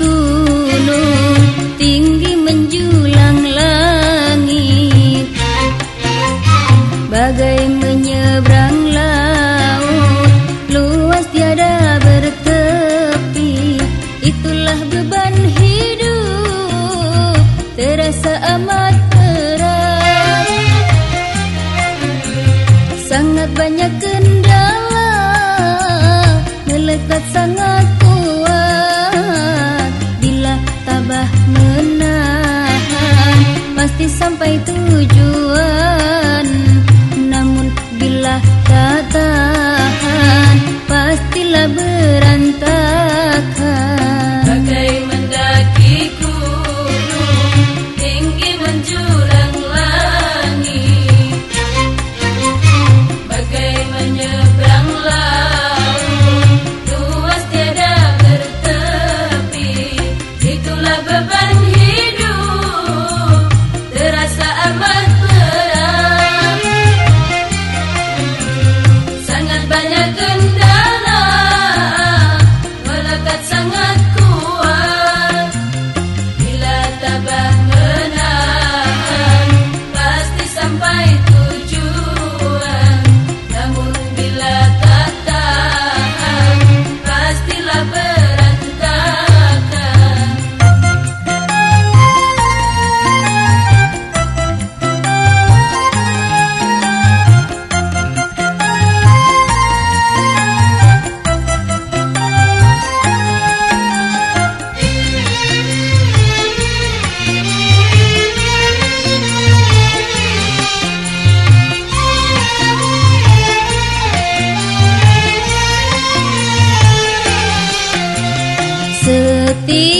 gunung tinggi menjulang langit bagai menyeberang laut luas tiada bertepi. Itulah beban hidup terasa amat berat. Sangat banyak kendala melekat sangat sampai tujuan. Namun bila tak tahu Satan 色的。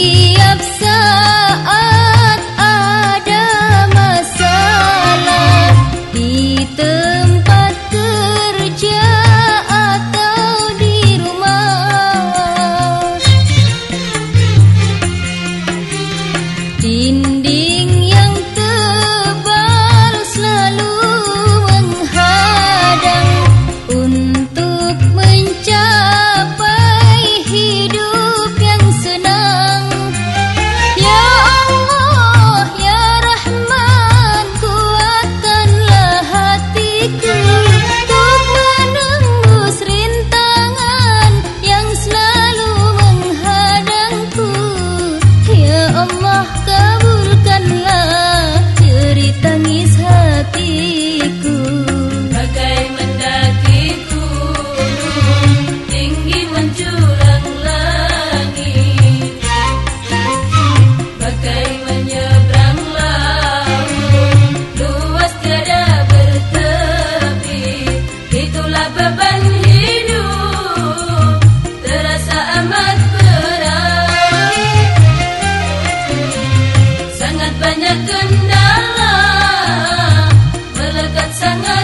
sana